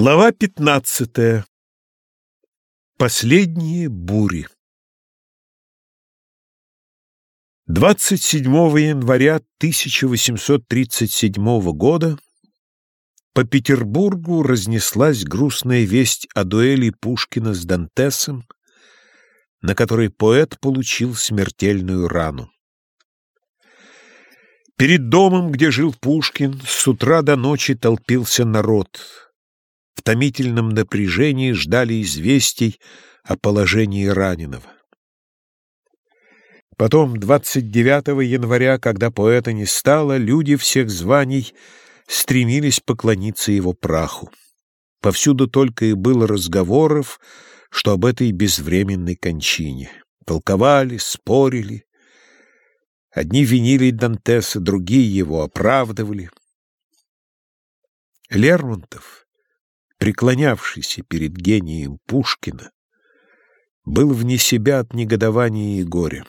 Глава пятнадцатая. Последние бури. 27 января 1837 года по Петербургу разнеслась грустная весть о дуэли Пушкина с Дантесом, на которой поэт получил смертельную рану. Перед домом, где жил Пушкин, с утра до ночи толпился народ — томительном напряжении ждали известий о положении раненого. Потом, 29 января, когда поэта не стало, люди всех званий стремились поклониться его праху. Повсюду только и было разговоров, что об этой безвременной кончине. Толковали, спорили. Одни винили Дантеса, другие его оправдывали. Лермонтов преклонявшийся перед гением Пушкина, был вне себя от негодования и горя.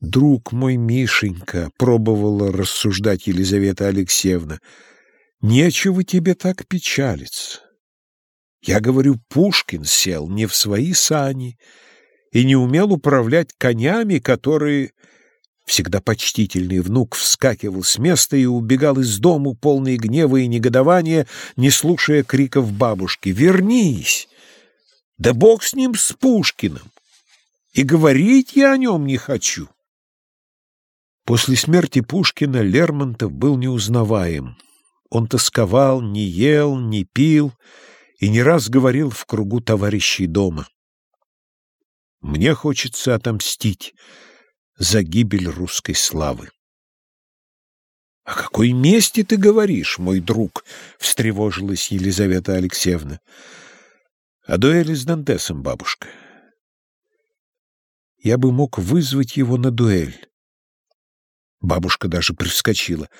«Друг мой Мишенька», — пробовала рассуждать Елизавета Алексеевна, — «нечего тебе так печалиться. Я говорю, Пушкин сел не в свои сани и не умел управлять конями, которые Всегда почтительный внук вскакивал с места и убегал из дому, полный гнева и негодования, не слушая криков бабушки. «Вернись! Да бог с ним, с Пушкиным! И говорить я о нем не хочу!» После смерти Пушкина Лермонтов был неузнаваем. Он тосковал, не ел, не пил и не раз говорил в кругу товарищей дома. «Мне хочется отомстить» за гибель русской славы. — О какой мести ты говоришь, мой друг? — встревожилась Елизавета Алексеевна. — О дуэли с Дантесом, бабушка. Я бы мог вызвать его на дуэль. Бабушка даже привскочила —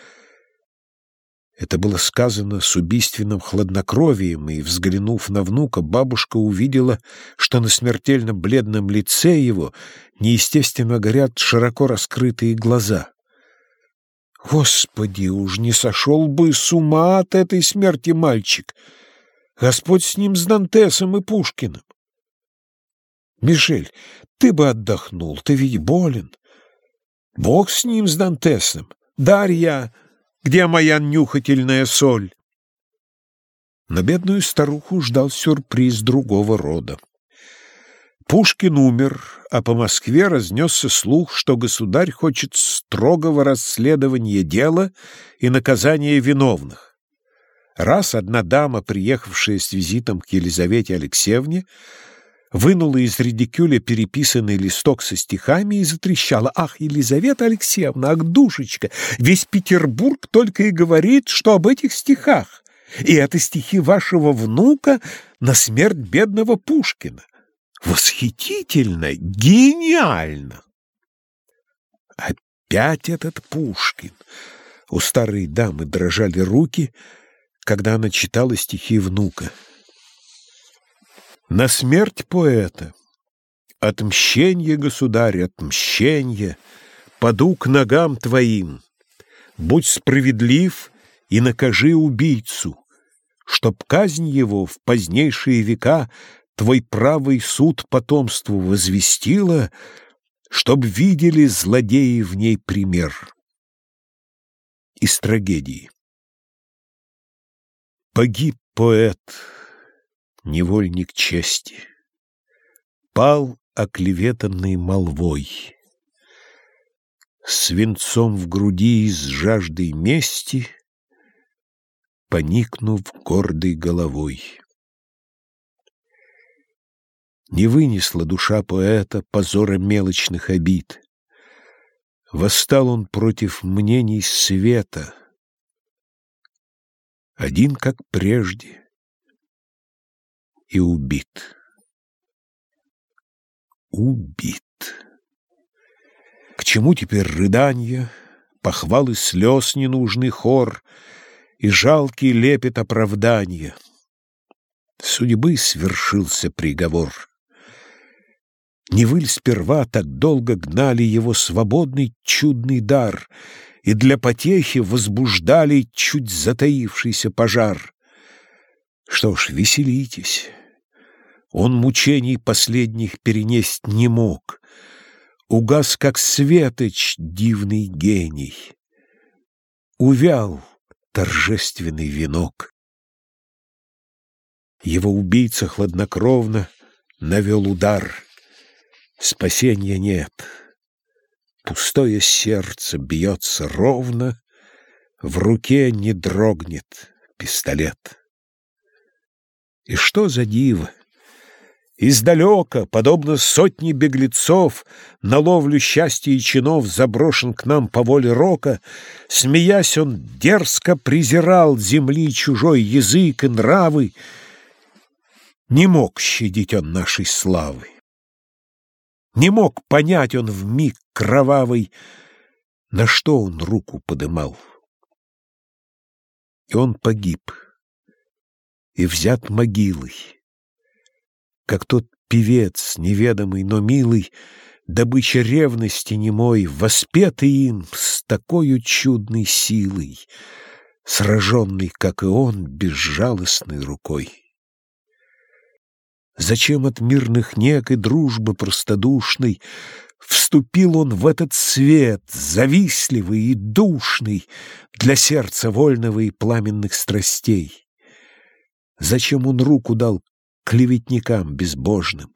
это было сказано с убийственным хладнокровием, и, взглянув на внука, бабушка увидела, что на смертельно бледном лице его неестественно горят широко раскрытые глаза. Господи, уж не сошел бы с ума от этой смерти мальчик! Господь с ним, с Дантесом и Пушкиным! Мишель, ты бы отдохнул, ты ведь болен. Бог с ним, с Дантесом. Дарья... Где моя нюхательная соль?» На бедную старуху ждал сюрприз другого рода. Пушкин умер, а по Москве разнесся слух, что государь хочет строгого расследования дела и наказания виновных. Раз одна дама, приехавшая с визитом к Елизавете Алексеевне, вынула из редикюля переписанный листок со стихами и затрещала. «Ах, Елизавета Алексеевна, ах, душечка, весь Петербург только и говорит, что об этих стихах. И это стихи вашего внука на смерть бедного Пушкина. Восхитительно, гениально!» Опять этот Пушкин. У старой дамы дрожали руки, когда она читала стихи внука. На смерть поэта, отмщенье, государь, отмщенье, Паду к ногам твоим, будь справедлив и накажи убийцу, Чтоб казнь его в позднейшие века Твой правый суд потомству возвестила, Чтоб видели злодеи в ней пример. Из трагедии. Погиб поэт, невольник чести, Пал оклеветанный молвой. Свинцом в груди из жаждой мести, Поникнув гордой головой. Не вынесла душа поэта позора мелочных обид. Восстал он против мнений света, Один, как прежде, и убит. Убит. К чему теперь рыдания, похвалы слез ненужный хор и жалкий лепет оправдания? Судьбы свершился приговор. Не вы ли сперва так долго гнали его свободный чудный дар и для потехи возбуждали чуть затаившийся пожар? Что ж, веселитесь. Он мучений последних перенесть не мог. Угас, как светоч, дивный гений. Увял торжественный венок. Его убийца хладнокровно навел удар. Спасения нет. Пустое сердце бьется ровно, В руке не дрогнет пистолет. И что за диво? Издалека, подобно сотне беглецов, На ловлю счастья и чинов заброшен к нам по воле рока, Смеясь, он дерзко презирал земли чужой язык и нравы, Не мог щадить он нашей славы. Не мог понять он в миг кровавый, На что он руку подымал. И он погиб, и взят могилой как тот певец, неведомый, но милый, добыча ревности немой, воспетый им с такой чудной силой, сраженный, как и он, безжалостной рукой. Зачем от мирных нек и дружбы простодушной Вступил он в этот свет, завистливый и душный Для сердца вольного и пламенных страстей? Зачем он руку дал клеветникам безбожным?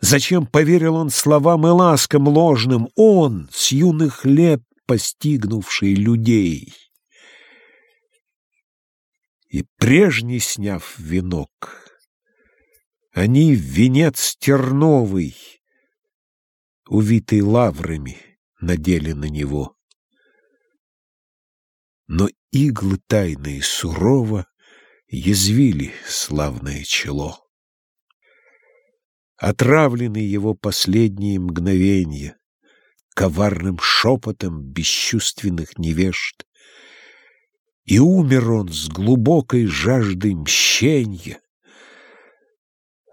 Зачем поверил он словам и ласкам ложным, он, с юных лет постигнувший людей? И прежний сняв венок, они венец терновый, увитый лаврами, надели на него. Но иглы тайные сурово язвили славное чело. Отравлены его последние мгновенья коварным шепотом бесчувственных невежд, и умер он с глубокой жаждой мщенья,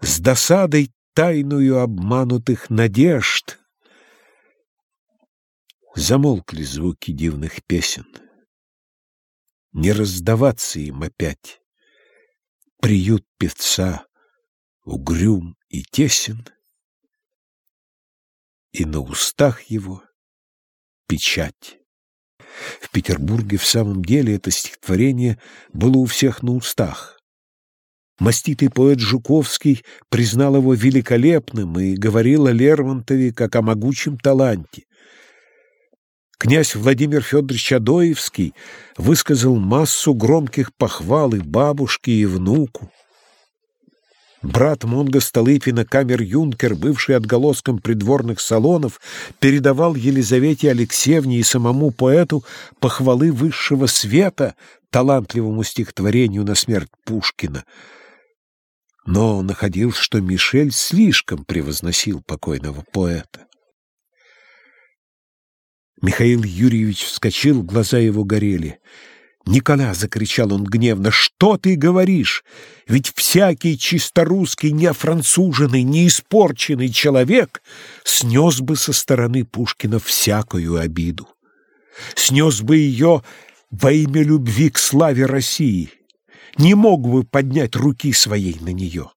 с досадой тайную обманутых надежд. Замолкли звуки дивных песен, не раздаваться им опять приют певца угрюм и тесен, и на устах его печать. В Петербурге в самом деле это стихотворение было у всех на устах. Маститый поэт Жуковский признал его великолепным и говорил о Лермонтове как о могучем таланте. Князь Владимир Федорович Адоевский высказал массу громких похвал и бабушке, и внуку. Брат Монго Столыпина, камер-юнкер, бывший отголоском придворных салонов, передавал Елизавете Алексеевне и самому поэту похвалы высшего света талантливому стихотворению на смерть Пушкина. Но находил, что Мишель слишком превозносил покойного поэта. Михаил Юрьевич вскочил, глаза его горели. «Никола!» — закричал он гневно. «Что ты говоришь? Ведь всякий чисторусский, не француженный, не испорченный человек снес бы со стороны Пушкина всякую обиду. Снес бы ее во имя любви к славе России. Не мог бы поднять руки своей на нее.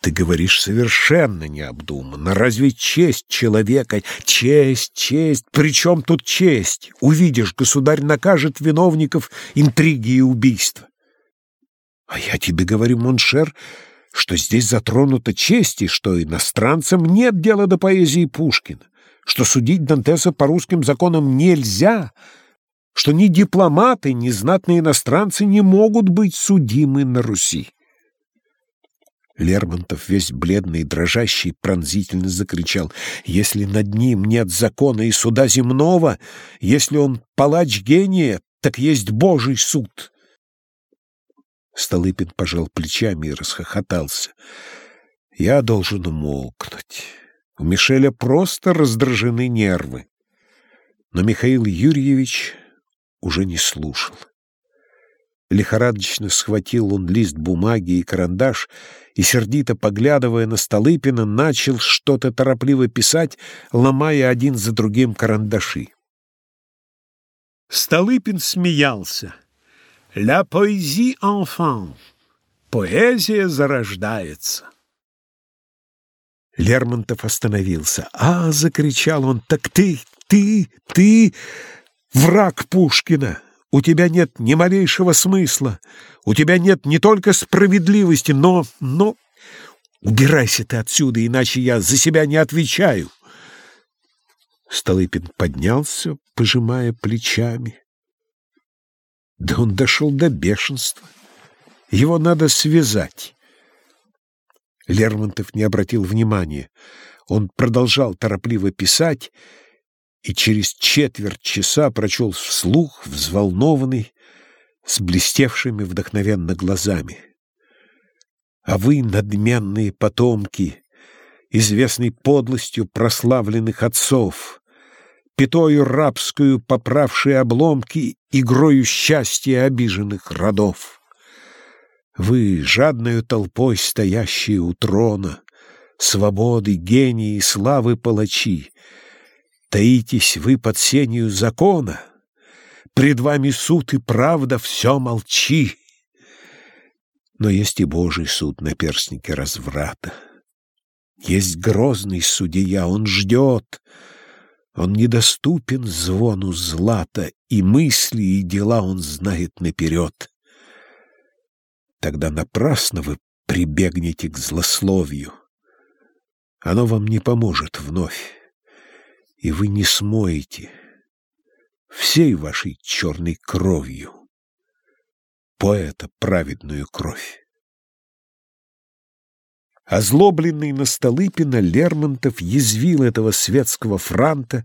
Ты говоришь совершенно необдуманно. Разве честь человека? Честь, честь. Причем тут честь? Увидишь, государь накажет виновников интриги и убийства. А я тебе говорю, mon cher, что здесь затронута честь, и что иностранцам нет дела до поэзии Пушкина, что судить Дантеса по русским законам нельзя, что ни дипломаты, ни знатные иностранцы не могут быть судимы на Руси. Лермонтов, весь бледный и дрожащий, пронзительно закричал. «Если над ним нет закона и суда земного, если он палач гения, так есть Божий суд!» Столыпин пожал плечами и расхохотался. «Я должен умолкнуть. У Мишеля просто раздражены нервы». Но Михаил Юрьевич уже не слушал. Лихорадочно схватил он лист бумаги и карандаш и, сердито поглядывая на Столыпина, начал что-то торопливо писать, ломая один за другим карандаши. Столыпин смеялся. «La poésie enfant» — поэзия зарождается. Лермонтов остановился. «А!» — закричал он. «Так ты, ты, ты враг Пушкина! У тебя нет ни малейшего смысла, у тебя нет не только справедливости, но... но... Убирайся ты отсюда, иначе я за себя не отвечаю!» Столыпин поднялся, пожимая плечами. Да он дошел до бешенства. Его надо связать. Лермонтов не обратил внимания. Он продолжал торопливо писать и через четверть часа прочел вслух, взволнованный, с блестевшими вдохновенно глазами. А вы, надменные потомки, известной подлостью прославленных отцов, пятою рабскую поправшие обломки, игрою счастья обиженных родов. Вы, жадною толпой стоящие у трона, свободы, гении и славы палачи, таитесь вы под сенью закона, пред вами суд и правда, все молчи. Но есть и Божий суд на перстнике разврата. Есть грозный судья, он ждет, он недоступен звону злата, и мысли, и дела он знает наперед. Тогда напрасно вы прибегнете к злословию. Оно вам не поможет вновь, и вы не смоете всей вашей черной кровью поэта праведную кровь. Озлобленный на Столыпина, Лермонтов язвил этого светского франта,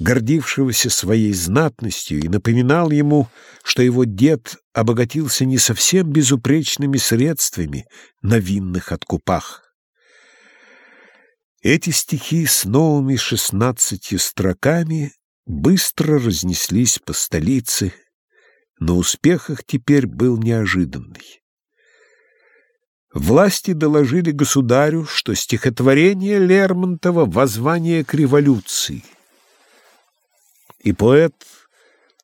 гордившегося своей знатностью, и напоминал ему, что его дед обогатился не совсем безупречными средствами на винных откупах. Эти стихи с новыми шестнадцатью строками быстро разнеслись по столице, но успех их теперь был неожиданный. Власти доложили государю, что стихотворение Лермонтова — воззвание к революции. И поэт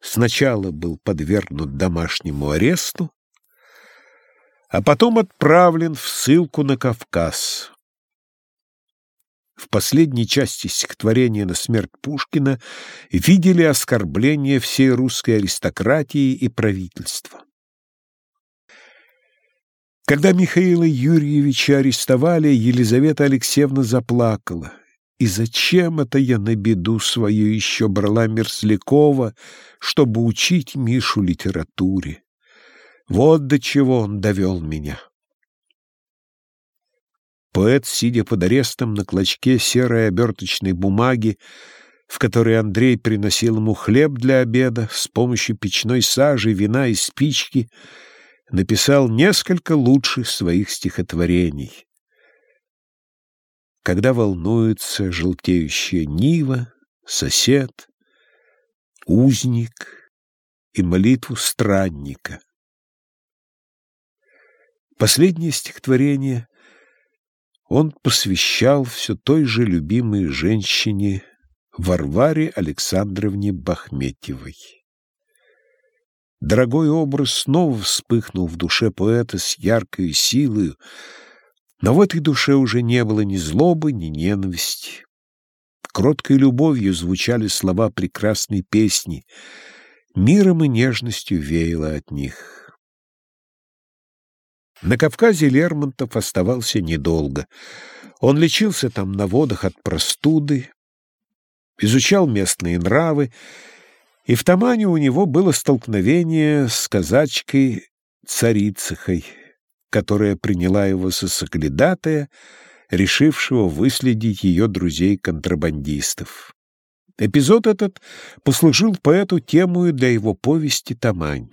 сначала был подвергнут домашнему аресту, а потом отправлен в ссылку на Кавказ. В последней части стихотворения на смерть Пушкина видели оскорбление всей русской аристократии и правительства. Когда Михаила Юрьевича арестовали, Елизавета Алексеевна заплакала. И зачем это я на беду свою еще брала Мерзлякова, чтобы учить Мишу литературе? Вот до чего он довел меня. Поэт, сидя под арестом на клочке серой оберточной бумаги, в которой Андрей приносил ему хлеб для обеда, с помощью печной сажи, вина и спички — написал несколько лучших своих стихотворений. Когда волнуется желтеющая нива, сосед, узник и молитву странника. Последнее стихотворение он посвящал все той же любимой женщине Варваре Александровне Бахметьевой. Дорогой образ снова вспыхнул в душе поэта с яркой силой, но в этой душе уже не было ни злобы, ни ненависти. Кроткой любовью звучали слова прекрасной песни, миром и нежностью веяло от них. На Кавказе Лермонтов оставался недолго. Он лечился там на водах от простуды, изучал местные нравы, и в Тамане у него было столкновение с казачкой Царицихой, которая приняла его за соглядатая, решившего выследить ее друзей-контрабандистов. Эпизод этот послужил поэту темою для его повести «Тамань».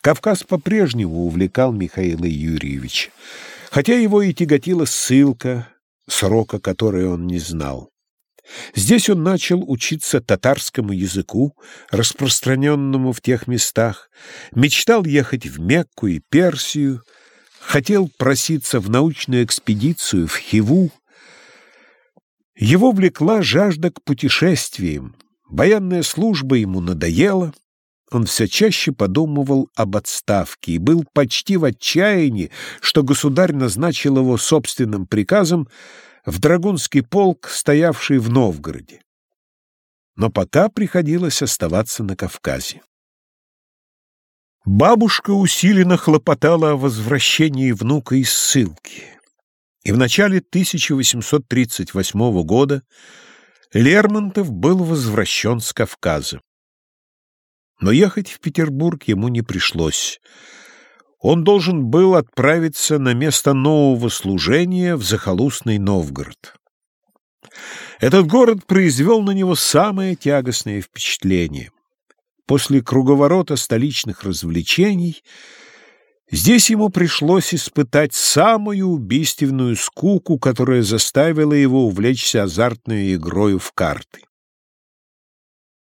Кавказ по-прежнему увлекал Михаила Юрьевича, хотя его и тяготила ссылка, срока которой он не знал. Здесь он начал учиться татарскому языку, распространенному в тех местах, мечтал ехать в Мекку и Персию, хотел проситься в научную экспедицию в Хиву. Его влекла жажда к путешествиям, военная служба ему надоела, он все чаще подумывал об отставке и был почти в отчаянии, что государь назначил его собственным приказом в Драгунский полк, стоявший в Новгороде. Но пока приходилось оставаться на Кавказе. Бабушка усиленно хлопотала о возвращении внука из ссылки. И в начале 1838 года Лермонтов был возвращен с Кавказа. Но ехать в Петербург ему не пришлось. Он должен был отправиться на место нового служения в захолустный Новгород. Этот город произвел на него самое тягостное впечатление. После круговорота столичных развлечений здесь ему пришлось испытать самую убийственную скуку, которая заставила его увлечься азартной игрою в карты.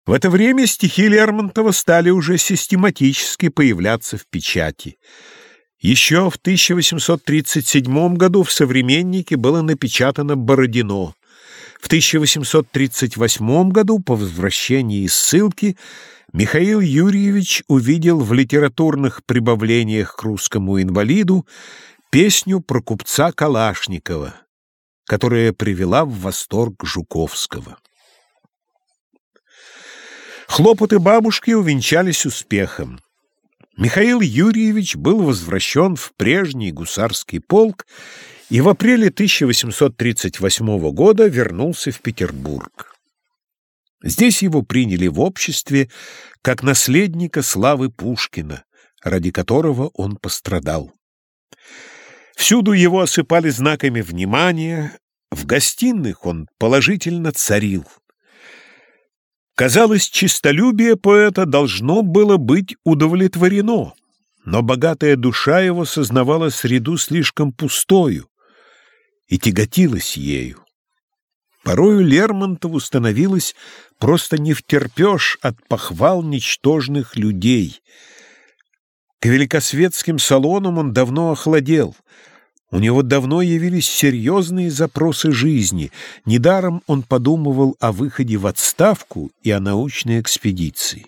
В это время стихи Лермонтова стали уже систематически появляться в печати. Еще в 1837 году в «Современнике» было напечатано «Бородино». В 1838 году, по возвращении из ссылки, Михаил Юрьевич увидел в литературных прибавлениях к русскому инвалиду песню про купца Калашникова, которая привела в восторг Жуковского. Хлопоты бабушки увенчались успехом. Михаил Юрьевич был возвращен в прежний гусарский полк и в апреле 1838 года вернулся в Петербург. Здесь его приняли в обществе как наследника славы Пушкина, ради которого он пострадал. Всюду его осыпали знаками внимания, в гостиных он положительно царил. Казалось, чистолюбие поэта должно было быть удовлетворено, но богатая душа его сознавала среду слишком пустою и тяготилась ею. Порою Лермонтову становилось просто не втерпешь от похвал ничтожных людей. К великосветским салонам он давно охладел — у него давно явились серьезные запросы жизни. Недаром он подумывал о выходе в отставку и о научной экспедиции.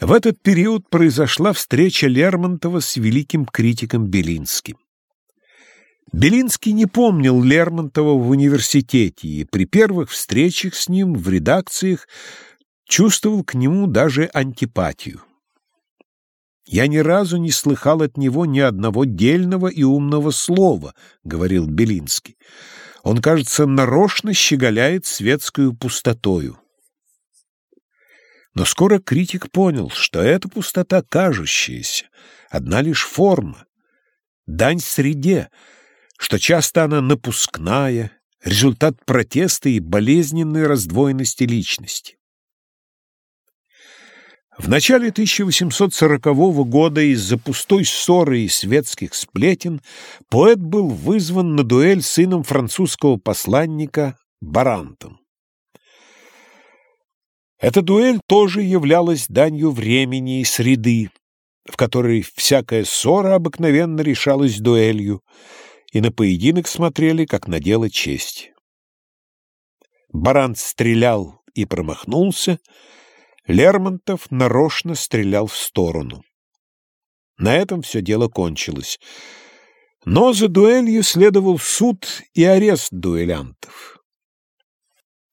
В этот период произошла встреча Лермонтова с великим критиком Белинским. Белинский не помнил Лермонтова в университете и при первых встречах с ним в редакциях чувствовал к нему даже антипатию. «Я ни разу не слыхал от него ни одного дельного и умного слова», — говорил Белинский. «Он, кажется, нарочно щеголяет светскую пустотою». Но скоро критик понял, что эта пустота кажущаяся, одна лишь форма, дань среде, что часто она напускная, результат протеста и болезненной раздвоенности личности. В начале 1840 года из-за пустой ссоры и светских сплетен поэт был вызван на дуэль сыном французского посланника Барантом. Эта дуэль тоже являлась данью времени и среды, в которой всякая ссора обыкновенно решалась дуэлью, и на поединок смотрели, как на дело чести. Барант стрелял и промахнулся, Лермонтов нарочно стрелял в сторону. На этом все дело кончилось. Но за дуэлью следовал суд и арест дуэлянтов.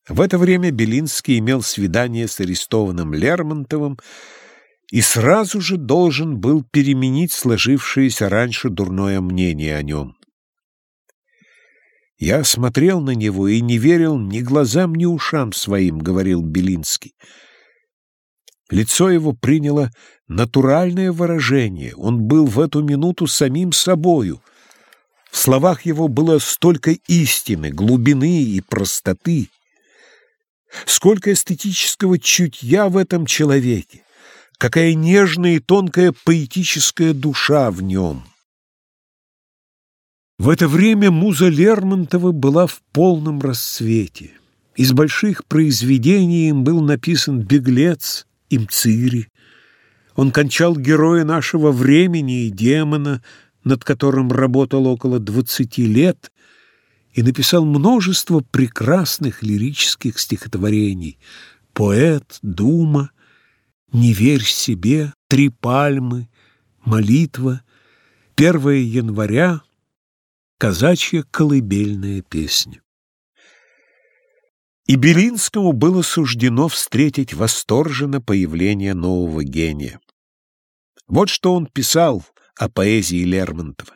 В это время Белинский имел свидание с арестованным Лермонтовым и сразу же должен был переменить сложившееся раньше дурное мнение о нем. «Я смотрел на него и не верил ни глазам, ни ушам своим», — говорил Белинский. Лицо его приняло натуральное выражение. Он был в эту минуту самим собою. В словах его было столько истины, глубины и простоты. Сколько эстетического чутья в этом человеке. Какая нежная и тонкая поэтическая душа в нем. В это время муза Лермонтова была в полном расцвете. Из больших произведений им был написан «Беглец», Имцири. Он кончал героя нашего времени и демона, над которым работал около двадцати лет, и написал множество прекрасных лирических стихотворений «Поэт», «Дума» Не верь себе, три пальмы, молитва, 1 января, казачья колыбельная песня. И Белинскому было суждено встретить восторженно появление нового гения. Вот что он писал о поэзии Лермонтова.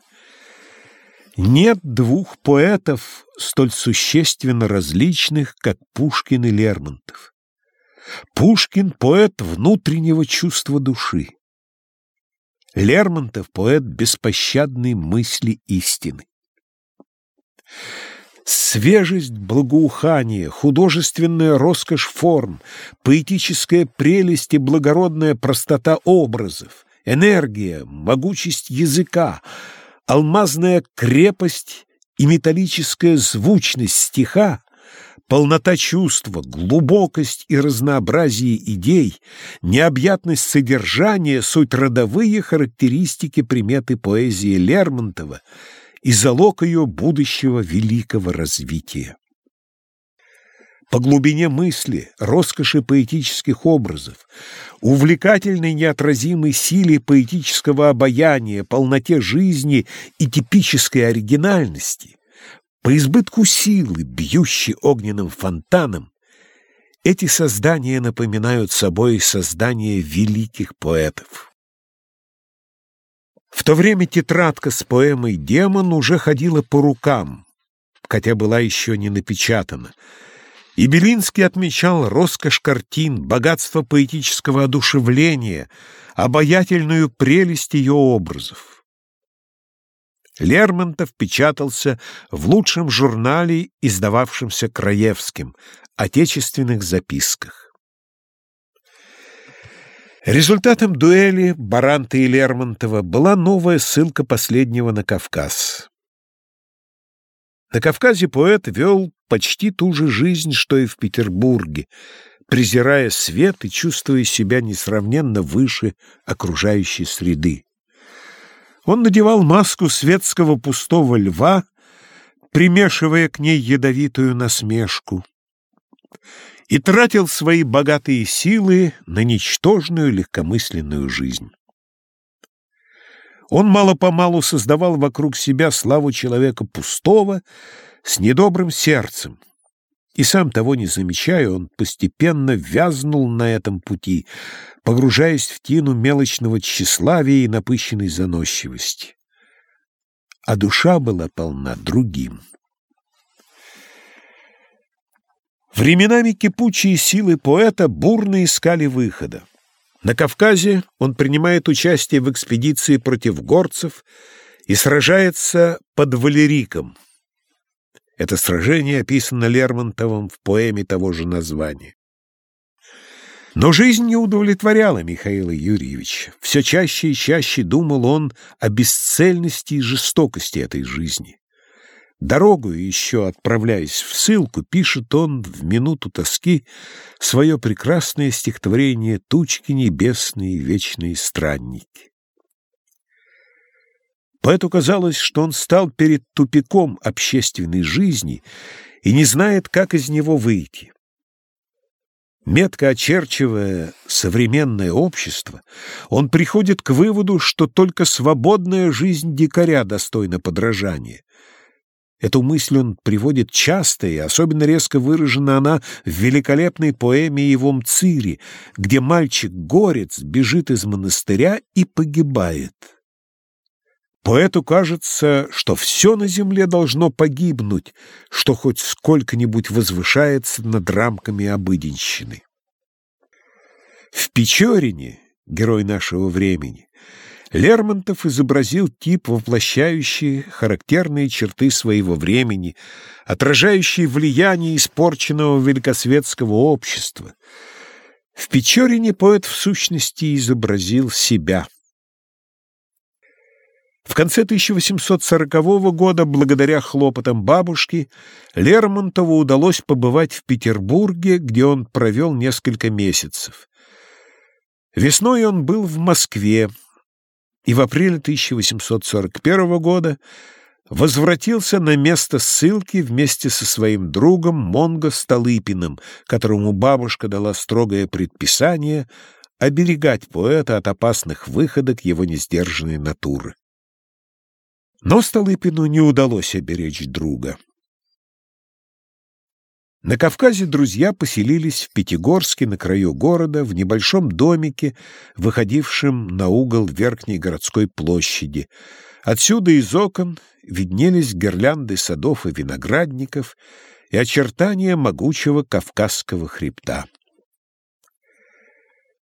Нет двух поэтов столь существенно различных, как Пушкин и Лермонтов. Пушкин — поэт внутреннего чувства души. Лермонтов — поэт беспощадной мысли истины. Свежесть благоухания, художественная роскошь форм, поэтическая прелесть и благородная простота образов, энергия, могучесть языка, алмазная крепость и металлическая звучность стиха, полнота чувства, глубокость и разнообразие идей, необъятность содержания — суть родовые характеристики приметы поэзии Лермонтова и залог ее будущего великого развития. По глубине мысли, роскоши поэтических образов, увлекательной неотразимой силе поэтического обаяния, полноте жизни и типической оригинальности, по избытку силы, бьющей огненным фонтаном, эти создания напоминают собой создания великих поэтов. В то время тетрадка с поэмой «Демон» уже ходила по рукам, хотя была еще не напечатана — и Белинский отмечал роскошь картин, богатство поэтического одушевления, обаятельную прелесть ее образов. Лермонтов печатался в лучшем журнале, издававшемся Краевским, «Отечественных записках». Результатом дуэли Баранта и Лермонтова была новая ссылка последнего на Кавказ. На Кавказе поэт вел почти ту же жизнь, что и в Петербурге, презирая свет и чувствуя себя несравненно выше окружающей среды. Он надевал маску светского пустого льва, примешивая к ней ядовитую насмешку, и тратил свои богатые силы на ничтожную легкомысленную жизнь. Он мало-помалу создавал вокруг себя славу человека пустого, с недобрым сердцем. И сам того не замечая, он постепенно вязнул на этом пути, погружаясь в тину мелочного тщеславия и напыщенной заносчивости. А душа была полна другим. Временами кипучие силы поэта бурно искали выхода. На Кавказе он принимает участие в экспедиции против горцев и сражается под Валериком. Это сражение описано Лермонтовым в поэме того же названия. Но жизнь не удовлетворяла Михаила Юрьевича. Все чаще и чаще думал он о бесцельности и жестокости этой жизни. Дорогу, еще отправляясь в ссылку, пишет он в минуту тоски свое прекрасное стихотворение «Тучки небесные, вечные странники». Поэту казалось, что он стал перед тупиком общественной жизни и не знает, как из него выйти. Метко очерчивая современное общество, он приходит к выводу, что только свободная жизнь дикаря достойна подражания, Эту мысль он приводит часто, и особенно резко выражена она в великолепной поэме его «Мцири», где мальчик-горец бежит из монастыря и погибает. Поэту кажется, что все на земле должно погибнуть, что хоть сколько-нибудь возвышается над рамками обыденщины. В Печорине, герой нашего времени, Лермонтов изобразил тип, воплощающий характерные черты своего времени, отражающий влияние испорченного великосветского общества. В Печорине поэт в сущности изобразил себя. В конце 1840 года, благодаря хлопотам бабушки, Лермонтову удалось побывать в Петербурге, где он провел несколько месяцев. Весной он был в Москве, и в апреле 1841 года возвратился на место ссылки вместе со своим другом Монго Столыпиным, которому бабушка дала строгое предписание оберегать поэта от опасных выходок его несдержанной натуры. Но Столыпину не удалось оберечь друга. На Кавказе друзья поселились в Пятигорске на краю города, в небольшом домике, выходившем на угол Верхней городской площади. Отсюда из окон виднелись гирлянды садов и виноградников и очертания могучего Кавказского хребта.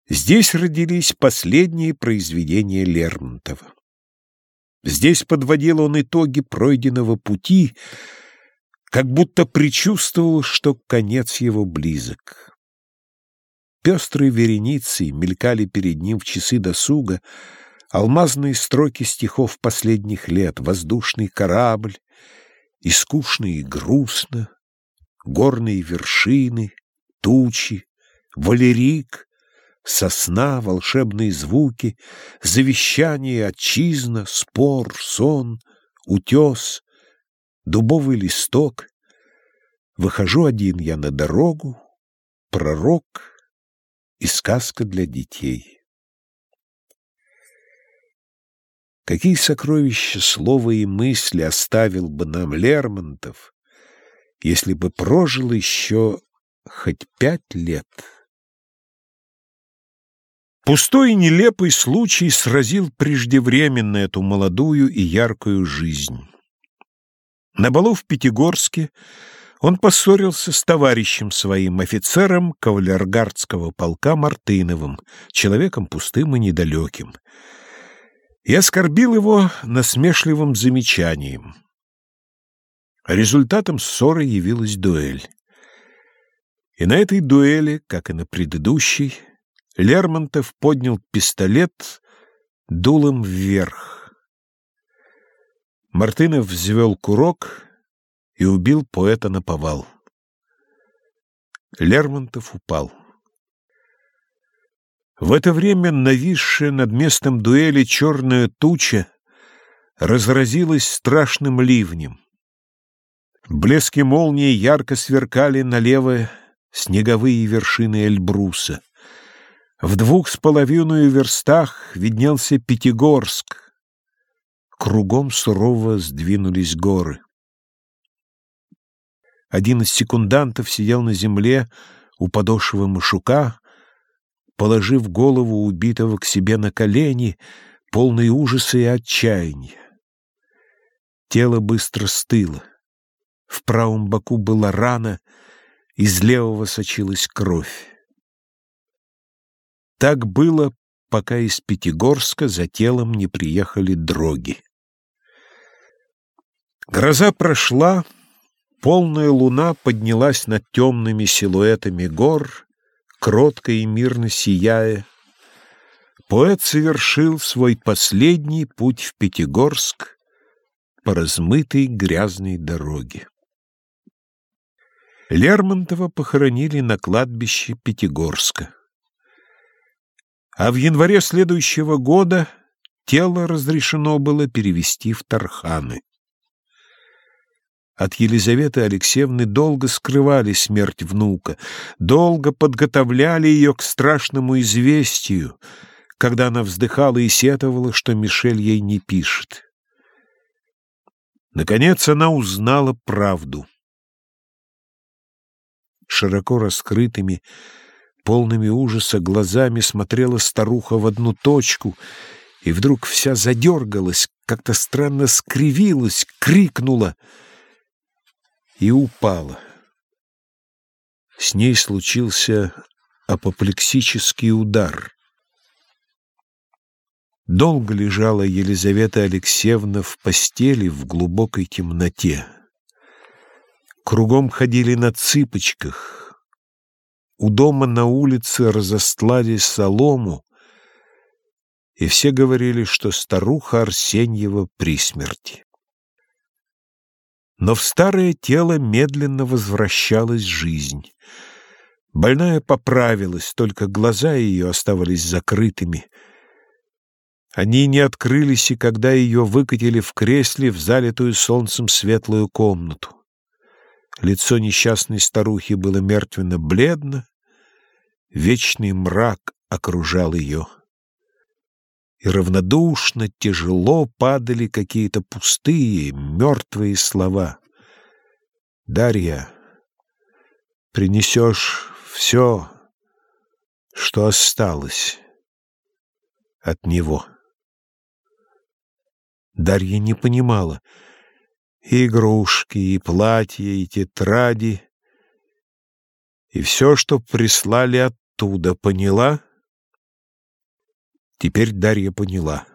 Здесь родились последние произведения Лермонтова. Здесь подводил он итоги пройденного пути, как будто предчувствовал, что конец его близок. Пестрые вереницы мелькали перед ним в часы досуга, алмазные строки стихов последних лет, воздушный корабль, и скучно, и грустно, горные вершины, тучи, валерик, сосна, волшебные звуки, завещание, отчизна, спор, сон, утес, дубовый листок. Выхожу один я на дорогу, пророк и сказка для детей. Какие сокровища слова и мысли оставил бы нам Лермонтов, если бы прожил еще хоть пять лет? Пустой и нелепый случай сразил преждевременно эту молодую и яркую жизнь. На балу в Пятигорске он поссорился с товарищем своим, офицером кавалергардского полка Мартыновым, человеком пустым и недалеким. И оскорбил его насмешливым замечанием. Результатом ссоры явилась дуэль. И на этой дуэли, как и на предыдущей, Лермонтов поднял пистолет дулом вверх. Мартынов взвел курок и убил поэта на повал. Лермонтов упал. В это время нависшая над местом дуэли черная туча разразилась страшным ливнем. Блески молнии ярко сверкали налево снеговые вершины Эльбруса. В двух с половиной верстах виднелся Пятигорск. Кругом сурово сдвинулись горы. Один из секундантов сидел на земле у подошвы Машука, положив голову убитого к себе на колени, полный ужаса и отчаяния. Тело быстро стыло. В правом боку была рана, из левого сочилась кровь. Так было, пока из Пятигорска за телом не приехали дроги. Гроза прошла, полная луна поднялась над темными силуэтами гор, кротко и мирно сияя. Поэт совершил свой последний путь в Пятигорск по размытой грязной дороге. Лермонтова похоронили на кладбище Пятигорска а в январе следующего года тело разрешено было перевести в Тарханы. От Елизаветы Алексеевны долго скрывали смерть внука, долго подготовляли ее к страшному известию, когда она вздыхала и сетовала, что Мишель ей не пишет. Наконец она узнала правду. Широко раскрытыми, Полными ужаса глазами смотрела старуха в одну точку, и вдруг вся задергалась, как-то странно скривилась, крикнула и упала. С ней случился апоплексический удар. Долго лежала Елизавета Алексеевна в постели в глубокой темноте. Кругом ходили на цыпочках — у дома на улице разостлали солому, и все говорили, что старуха Арсеньева при смерти. Но в старое тело медленно возвращалась жизнь. Больная поправилась, только глаза ее оставались закрытыми. Они не открылись, и когда ее выкатили в кресле в залитую солнцем светлую комнату. Лицо несчастной старухи было мертвенно-бледно, вечный мрак окружал ее. И равнодушно, тяжело падали какие-то пустые, мертвые слова. «Дарья, принесешь все, что осталось от него». Дарья не понимала. И игрушки, и платья, и тетради, и все, что прислали оттуда, поняла? Теперь Дарья поняла.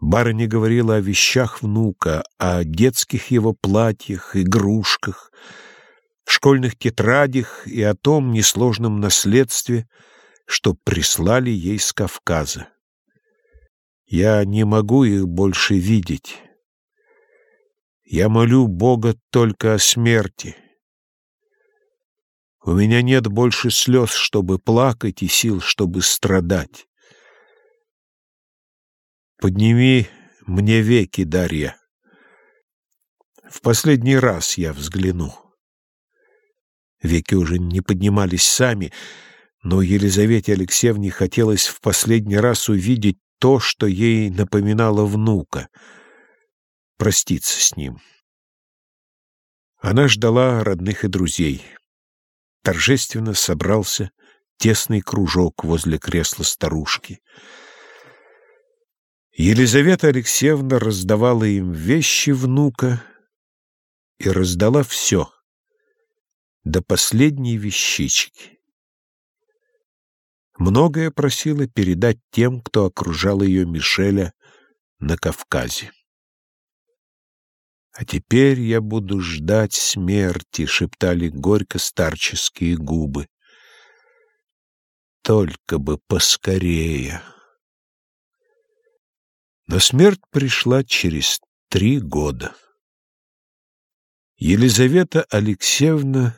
Барыня говорила о вещах внука, о детских его платьях, игрушках, школьных тетрадях и о том несложном наследстве, что прислали ей с Кавказа. Я не могу их больше видеть. Я молю Бога только о смерти. У меня нет больше слез, чтобы плакать, и сил, чтобы страдать. Подними мне веки, Дарья. В последний раз я взгляну. Веки уже не поднимались сами, но Елизавете Алексеевне хотелось в последний раз увидеть то, что ей напоминало внука, проститься с ним. Она ждала родных и друзей. Торжественно собрался тесный кружок возле кресла старушки. Елизавета Алексеевна раздавала им вещи внука и раздала все, до последней вещички. Многое просила передать тем, кто окружал ее Мишеля на Кавказе. «А теперь я буду ждать смерти», — шептали горько старческие губы. «Только бы поскорее». Но смерть пришла через три года. Елизавета Алексеевна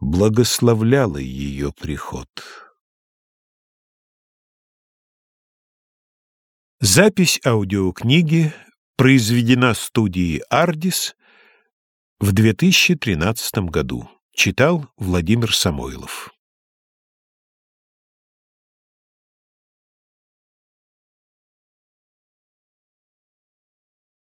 благословляла ее приход. Запись аудиокниги произведена студией «Ардис» в 2013 году. Читал Владимир Самойлов.